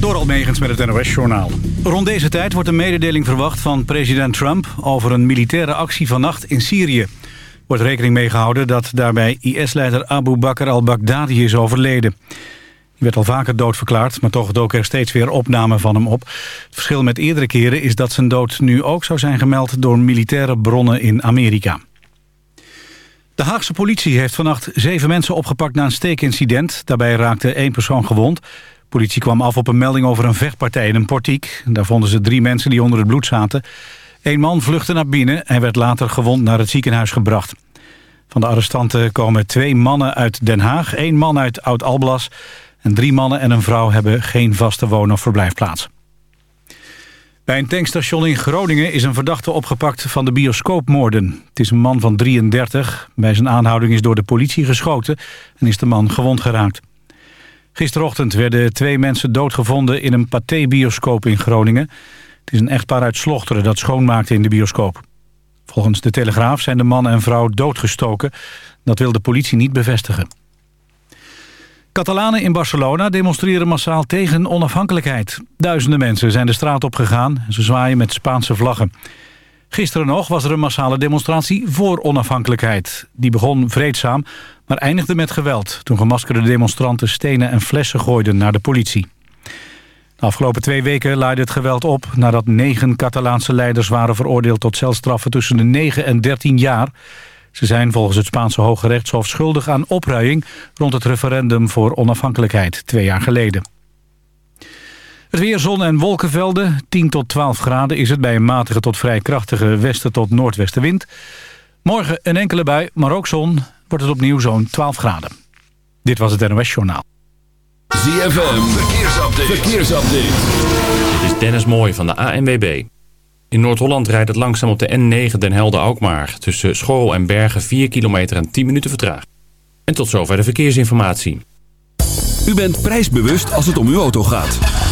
Door Almegens met het NOS-journaal. Rond deze tijd wordt een mededeling verwacht van president Trump... over een militaire actie vannacht in Syrië. Wordt rekening mee gehouden dat daarbij IS-leider Abu Bakr al-Baghdadi is overleden. Die werd al vaker doodverklaard, maar toch dook er steeds weer opnamen van hem op. Het verschil met eerdere keren is dat zijn dood nu ook zou zijn gemeld... door militaire bronnen in Amerika. De Haagse politie heeft vannacht zeven mensen opgepakt na een steekincident. Daarbij raakte één persoon gewond. Politie kwam af op een melding over een vechtpartij in een portiek. Daar vonden ze drie mensen die onder het bloed zaten. Eén man vluchtte naar binnen en werd later gewond naar het ziekenhuis gebracht. Van de arrestanten komen twee mannen uit Den Haag, één man uit Oud-Alblas... en drie mannen en een vrouw hebben geen vaste woon- of verblijfplaats. Bij een tankstation in Groningen is een verdachte opgepakt van de bioscoopmoorden. Het is een man van 33. Bij zijn aanhouding is door de politie geschoten en is de man gewond geraakt. Gisterochtend werden twee mensen doodgevonden in een pathé-bioscoop in Groningen. Het is een echtpaar uit Slochteren dat schoonmaakte in de bioscoop. Volgens de Telegraaf zijn de man en vrouw doodgestoken. Dat wil de politie niet bevestigen. Catalanen in Barcelona demonstreren massaal tegen onafhankelijkheid. Duizenden mensen zijn de straat op gegaan en ze zwaaien met Spaanse vlaggen. Gisteren nog was er een massale demonstratie voor onafhankelijkheid. Die begon vreedzaam, maar eindigde met geweld... toen gemaskerde demonstranten stenen en flessen gooiden naar de politie. De afgelopen twee weken leidde het geweld op... nadat negen Catalaanse leiders waren veroordeeld tot celstraffen tussen de 9 en 13 jaar... Ze zijn volgens het Spaanse Hoge Rechtshof schuldig aan opruiing... rond het referendum voor onafhankelijkheid twee jaar geleden. Het weer, zon en wolkenvelden. 10 tot 12 graden is het bij een matige tot vrij krachtige westen tot noordwestenwind. Morgen een enkele bui, maar ook zon. Wordt het opnieuw zo'n 12 graden. Dit was het NOS Journaal. ZFM, verkeersupdate. verkeersupdate. Dit is Dennis Mooij van de ANWB. In Noord-Holland rijdt het langzaam op de N9 Den Helder-Alkmaar. Tussen Schoorl en Bergen 4 kilometer en 10 minuten vertraging. En tot zover de verkeersinformatie. U bent prijsbewust als het om uw auto gaat.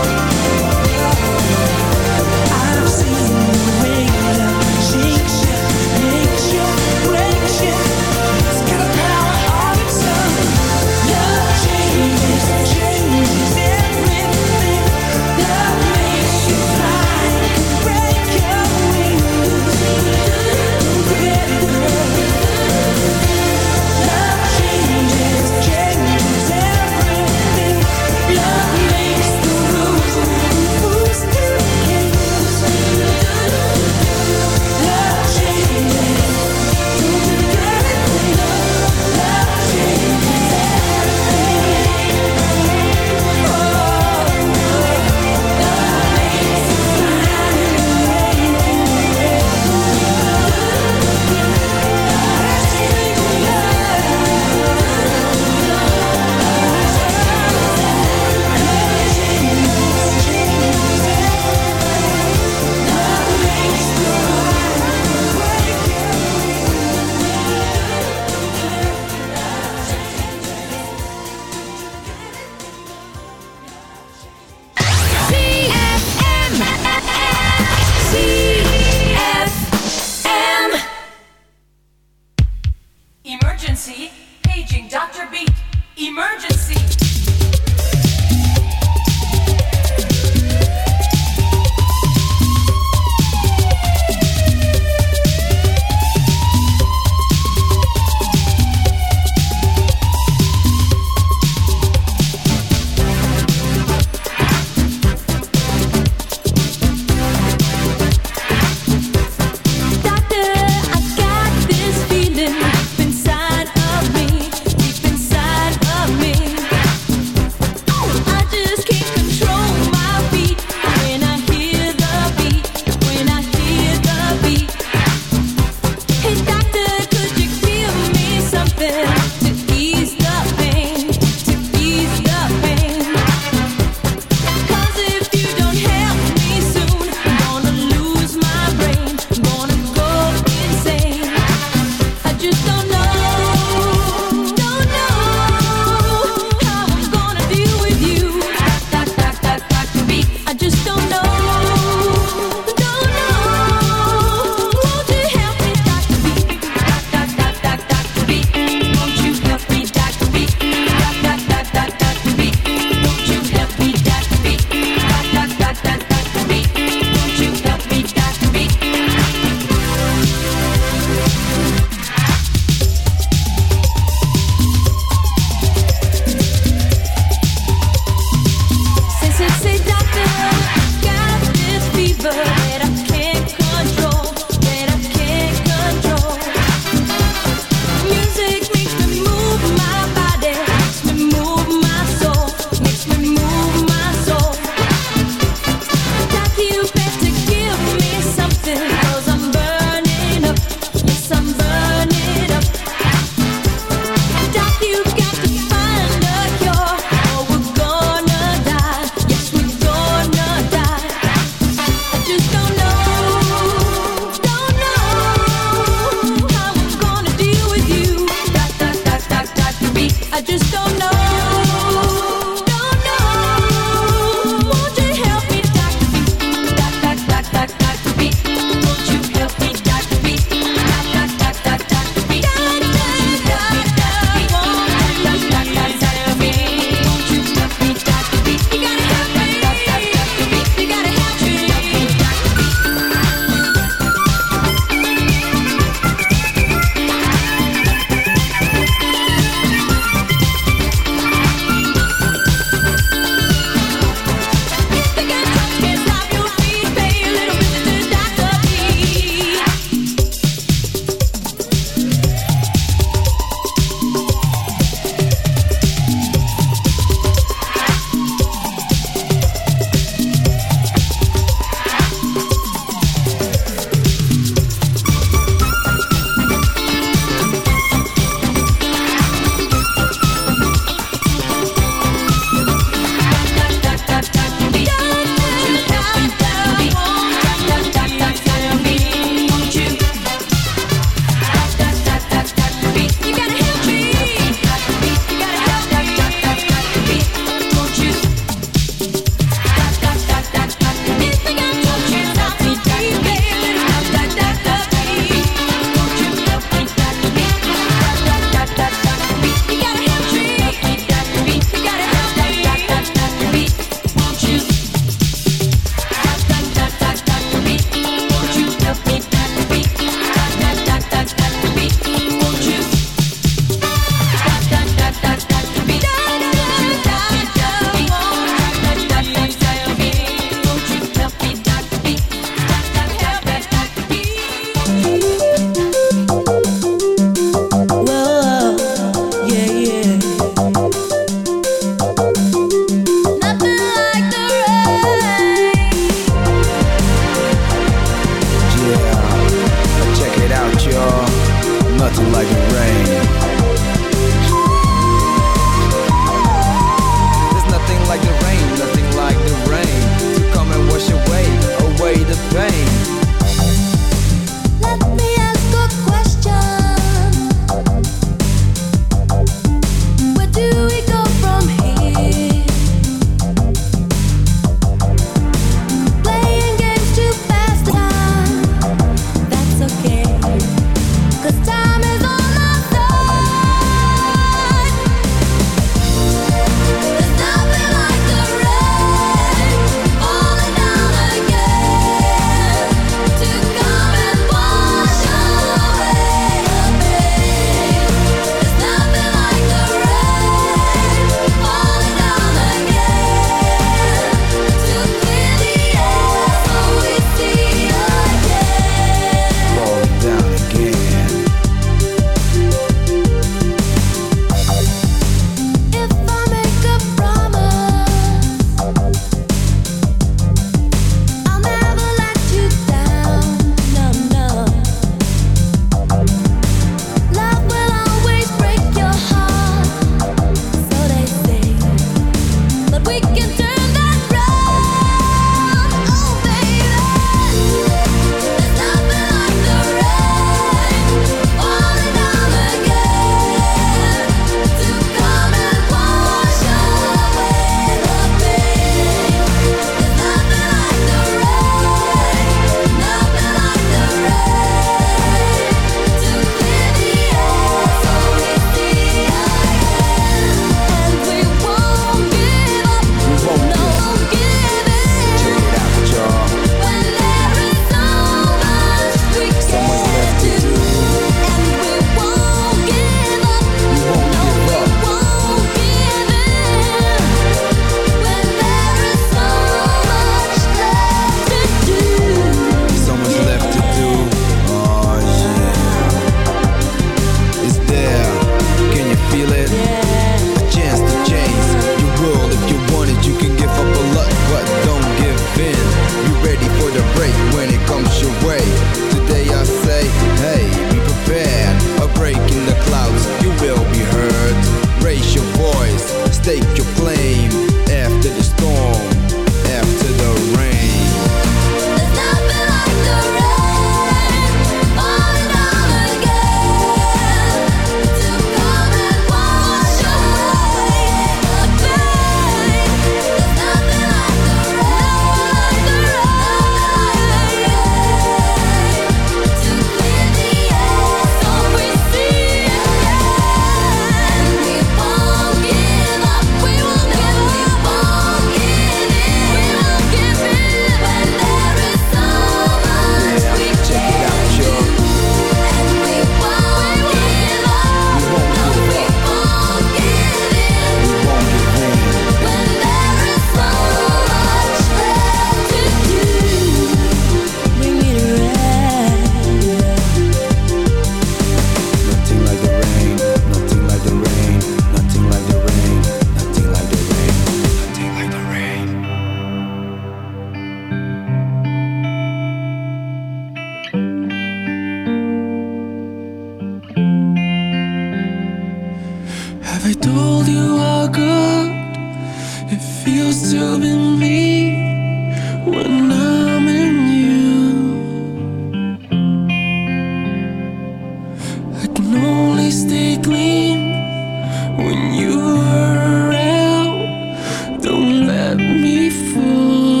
let me fall.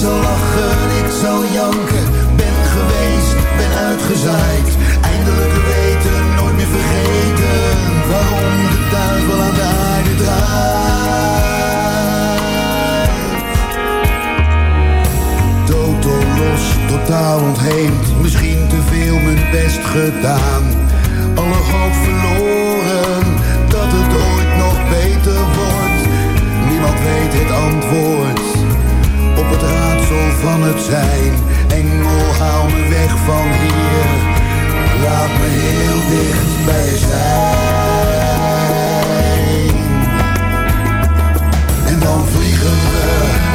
Ik zal lachen, ik zal janken, ben geweest, ben uitgezaaid. Eindelijk weten, nooit meer vergeten, waarom de duivel aan de aarde draait. Totaal los, totaal ontheemd, misschien te veel mijn best gedaan. Alle hoop verloren, dat het ooit nog beter wordt. Niemand weet het antwoord van het zijn. Engel, haal me weg van hier. Laat me heel dicht bij je zijn. En dan vliegen we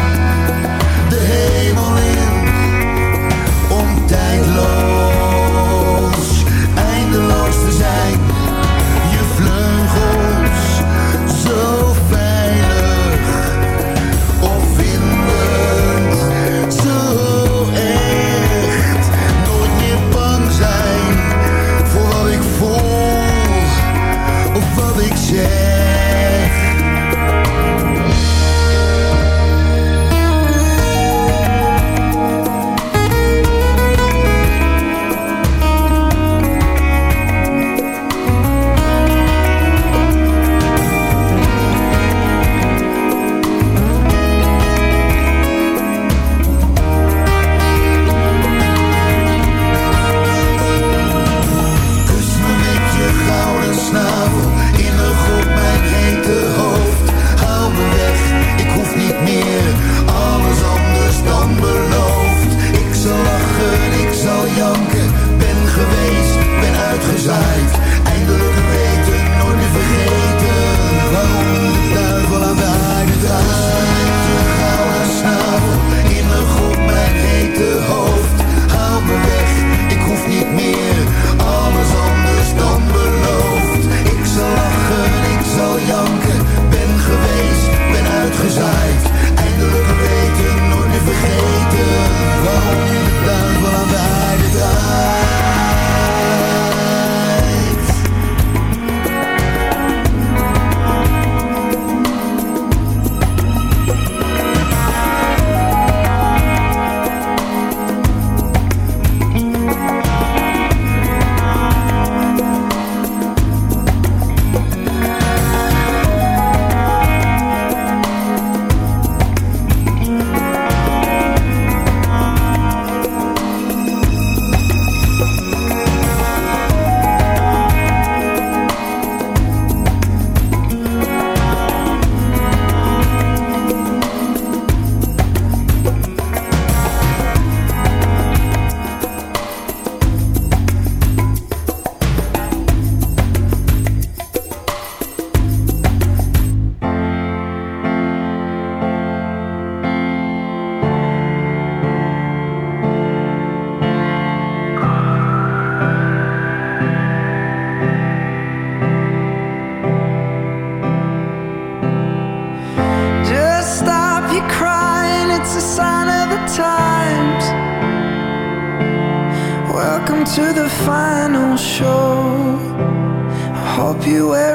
final show. I hope you're wearing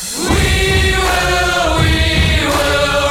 We will, we will.